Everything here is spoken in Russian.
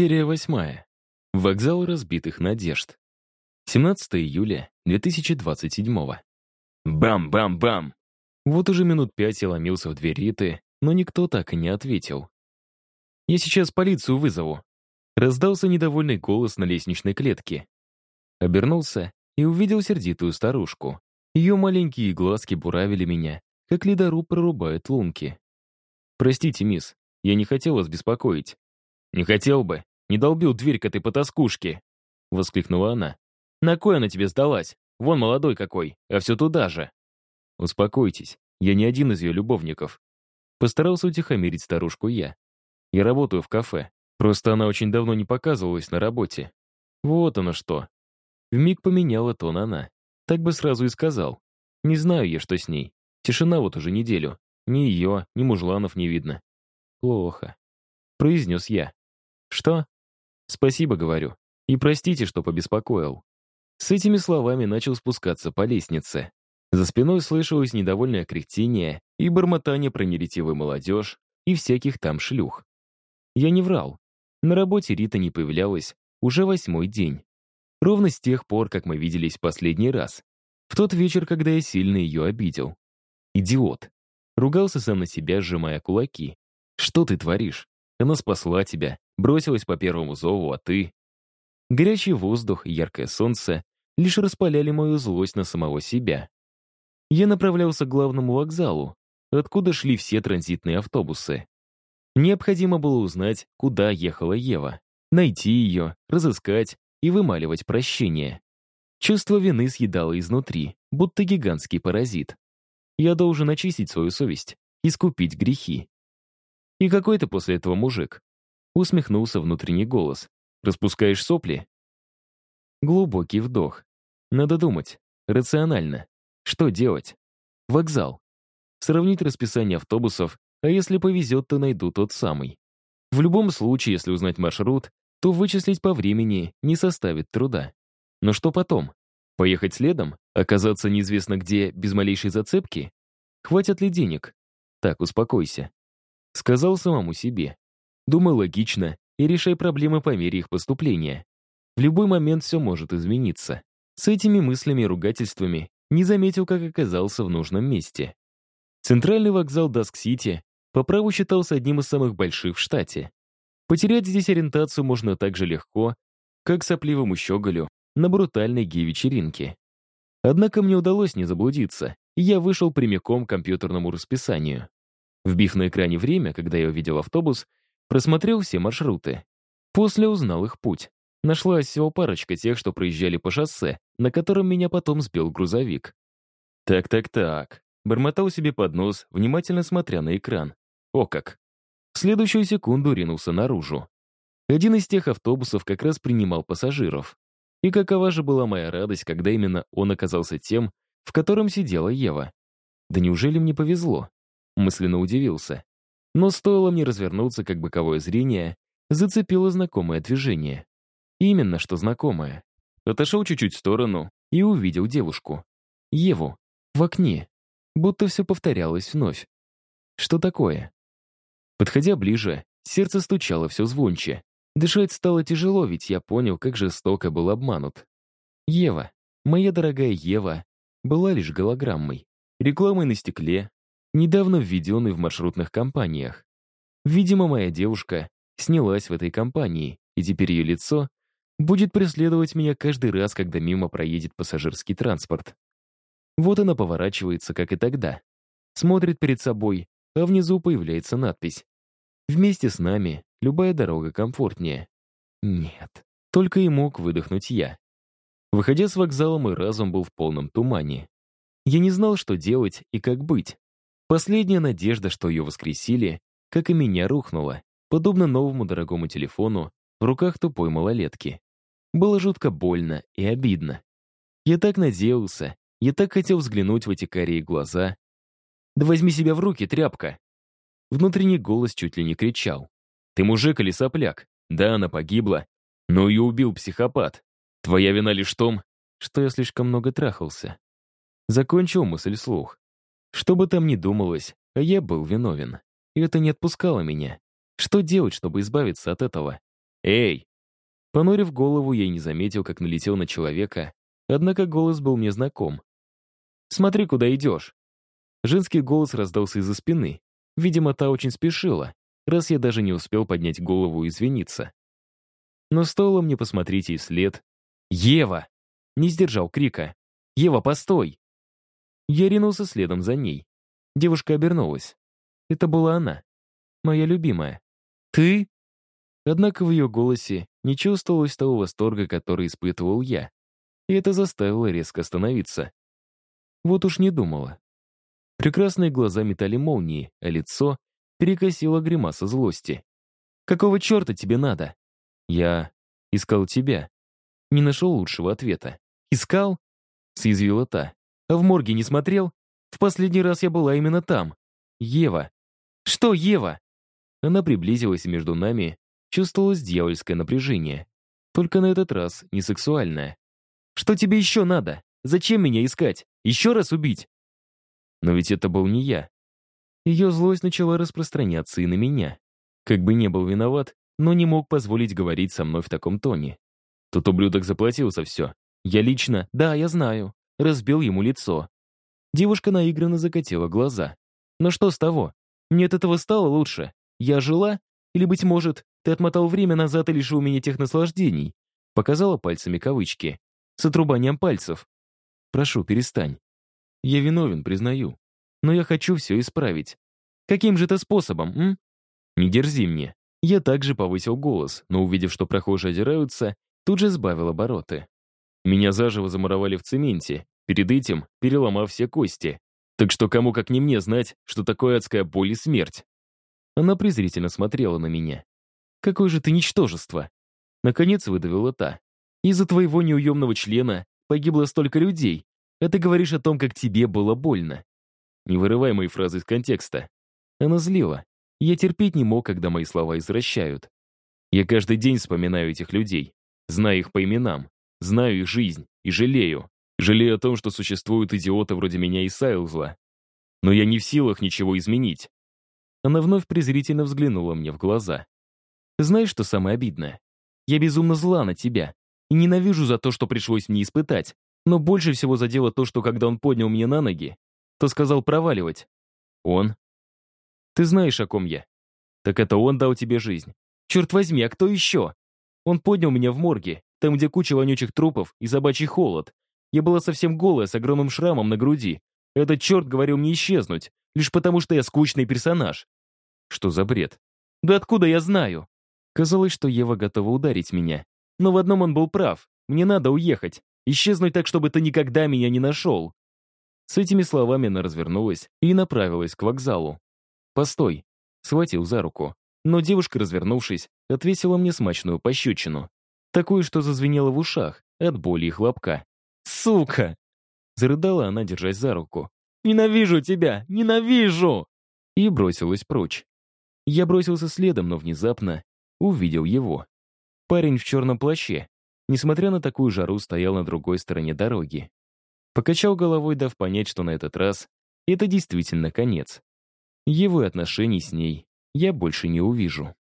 Серия восьмая. Вокзал разбитых надежд. 17 июля 2027 Бам-бам-бам! Вот уже минут пять я ломился в дверь Риты, но никто так и не ответил. «Я сейчас полицию вызову», — раздался недовольный голос на лестничной клетке. Обернулся и увидел сердитую старушку. Ее маленькие глазки буравили меня, как ледоруб прорубает лунки. «Простите, мисс, я не хотел вас беспокоить. «Не хотел бы. Не долбил дверь к этой потаскушке!» — воскликнула она. «На кой она тебе сдалась? Вон молодой какой, а все туда же!» «Успокойтесь, я не один из ее любовников». Постарался утихомирить старушку я. Я работаю в кафе, просто она очень давно не показывалась на работе. Вот оно что. Вмиг поменяла тон она. Так бы сразу и сказал. Не знаю я, что с ней. Тишина вот уже неделю. Ни ее, ни мужланов не видно. Плохо. Произнес я. «Что?» «Спасибо, говорю. И простите, что побеспокоил». С этими словами начал спускаться по лестнице. За спиной слышалось недовольное кряхтение и бормотание про неретивую молодежь и всяких там шлюх. Я не врал. На работе Рита не появлялась уже восьмой день. Ровно с тех пор, как мы виделись последний раз. В тот вечер, когда я сильно ее обидел. Идиот. Ругался сам на себя, сжимая кулаки. Что ты творишь? Она спасла тебя, бросилась по первому зову, а ты... Горячий воздух яркое солнце лишь распаляли мою злость на самого себя. Я направлялся к главному вокзалу, откуда шли все транзитные автобусы. Необходимо было узнать, куда ехала Ева, найти ее, разыскать и вымаливать прощение. Чувство вины съедало изнутри, будто гигантский паразит. Я должен очистить свою совесть, искупить грехи. «И какой ты после этого мужик?» Усмехнулся внутренний голос. «Распускаешь сопли?» Глубокий вдох. Надо думать. Рационально. Что делать? Вокзал. Сравнить расписание автобусов, а если повезет, то найду тот самый. В любом случае, если узнать маршрут, то вычислить по времени не составит труда. Но что потом? Поехать следом? Оказаться неизвестно где, без малейшей зацепки? Хватит ли денег? Так, успокойся. Сказал самому себе. Думай логично и решай проблемы по мере их поступления. В любой момент все может измениться. С этими мыслями и ругательствами не заметил, как оказался в нужном месте. Центральный вокзал Даск-Сити по праву считался одним из самых больших в штате. Потерять здесь ориентацию можно так же легко, как сопливому щеголю на брутальной гей-вечеринке. Однако мне удалось не заблудиться, и я вышел прямиком к компьютерному расписанию. Вбив на экране время, когда я увидел автобус, просмотрел все маршруты. После узнал их путь. Нашлась всего парочка тех, что проезжали по шоссе, на котором меня потом сбил грузовик. Так-так-так. Бормотал себе под нос, внимательно смотря на экран. О как! В следующую секунду ринулся наружу. Один из тех автобусов как раз принимал пассажиров. И какова же была моя радость, когда именно он оказался тем, в котором сидела Ева. Да неужели мне повезло? Мысленно удивился. Но стоило мне развернуться, как боковое зрение зацепило знакомое движение. Именно что знакомое. Отошел чуть-чуть в сторону и увидел девушку. Еву. В окне. Будто все повторялось вновь. Что такое? Подходя ближе, сердце стучало все звонче. Дышать стало тяжело, ведь я понял, как жестоко был обманут. Ева, моя дорогая Ева, была лишь голограммой, рекламой на стекле, недавно введенный в маршрутных компаниях. Видимо, моя девушка снялась в этой компании, и теперь ее лицо будет преследовать меня каждый раз, когда мимо проедет пассажирский транспорт. Вот она поворачивается, как и тогда. Смотрит перед собой, а внизу появляется надпись. «Вместе с нами любая дорога комфортнее». Нет, только и мог выдохнуть я. Выходя с вокзала, мой разум был в полном тумане. Я не знал, что делать и как быть. Последняя надежда, что ее воскресили, как и меня, рухнула, подобно новому дорогому телефону в руках тупой малолетки. Было жутко больно и обидно. Я так надеялся, я так хотел взглянуть в эти карие глаза. «Да возьми себя в руки, тряпка!» Внутренний голос чуть ли не кричал. «Ты мужик или сопляк? Да, она погибла. Но ее убил психопат. Твоя вина лишь в том, что я слишком много трахался». Закончил мысль слух. Что бы там ни думалось, я был виновен. И это не отпускало меня. Что делать, чтобы избавиться от этого? «Эй!» Понурив голову, я не заметил, как налетел на человека, однако голос был мне знаком. «Смотри, куда идешь!» Женский голос раздался из-за спины. Видимо, та очень спешила, раз я даже не успел поднять голову и извиниться. Но стоило мне посмотреть ей вслед. «Ева!» Не сдержал крика. «Ева, постой!» Я ринулся следом за ней. Девушка обернулась. Это была она, моя любимая. «Ты?» Однако в ее голосе не чувствовалось того восторга, который испытывал я. И это заставило резко остановиться. Вот уж не думала. Прекрасные глаза метали молнии, а лицо перекосило гримаса злости. «Какого черта тебе надо?» «Я искал тебя». Не нашел лучшего ответа. «Искал?» — съязвила та. «А в морге не смотрел? В последний раз я была именно там. Ева». «Что, Ева?» Она приблизилась, между нами чувствовалось дьявольское напряжение. Только на этот раз не сексуальное. «Что тебе еще надо? Зачем меня искать? Еще раз убить?» Но ведь это был не я. Ее злость начала распространяться и на меня. Как бы не был виноват, но не мог позволить говорить со мной в таком тоне. Тот ублюдок заплатил за все. Я лично, да, я знаю, разбил ему лицо. Девушка наигранно закатила глаза. Но что с того? Мне от этого стало лучше. Я жила? Или, быть может, ты отмотал время назад и лишил меня тех наслаждений? Показала пальцами кавычки. С отрубанием пальцев. Прошу, перестань. Я виновен, признаю. Но я хочу все исправить. Каким же это способом, м? Не дерзи мне. Я также повысил голос, но, увидев, что прохожие одираются, тут же сбавил обороты. Меня заживо замуровали в цементе, перед этим переломав все кости. Так что кому как не мне знать, что такое адская боль и смерть. Она презрительно смотрела на меня. «Какое же ты ничтожество!» Наконец выдавила та. «Из-за твоего неуемного члена погибло столько людей, а ты говоришь о том, как тебе было больно. Не вырывай мои фразы из контекста. Она злила. Я терпеть не мог, когда мои слова извращают. Я каждый день вспоминаю этих людей, знаю их по именам, знаю их жизнь и жалею. Жалею о том, что существуют идиоты вроде меня и Сайлзла. Но я не в силах ничего изменить. Она вновь презрительно взглянула мне в глаза. Знаешь, что самое обидное? Я безумно зла на тебя и ненавижу за то, что пришлось мне испытать. Но больше всего задело то, что когда он поднял меня на ноги, то сказал проваливать. Он? Ты знаешь, о ком я. Так это он дал тебе жизнь. Черт возьми, а кто еще? Он поднял меня в морге, там, где куча вонючих трупов и собачий холод. Я была совсем голая, с огромным шрамом на груди. Этот черт говорил мне исчезнуть, лишь потому что я скучный персонаж. Что за бред? Да откуда я знаю? Казалось, что Ева готова ударить меня. Но в одном он был прав. Мне надо уехать. Исчезнуть так, чтобы ты никогда меня не нашел!» С этими словами она развернулась и направилась к вокзалу. «Постой!» — схватил за руку. Но девушка, развернувшись, отвесила мне смачную пощечину. Такую, что зазвенело в ушах от боли и хлопка. «Сука!» — зарыдала она, держась за руку. «Ненавижу тебя! Ненавижу!» И бросилась прочь. Я бросился следом, но внезапно увидел его. Парень в черном плаще, несмотря на такую жару, стоял на другой стороне дороги. Покачал головой, дав понять, что на этот раз это действительно конец. Его отношений с ней я больше не увижу.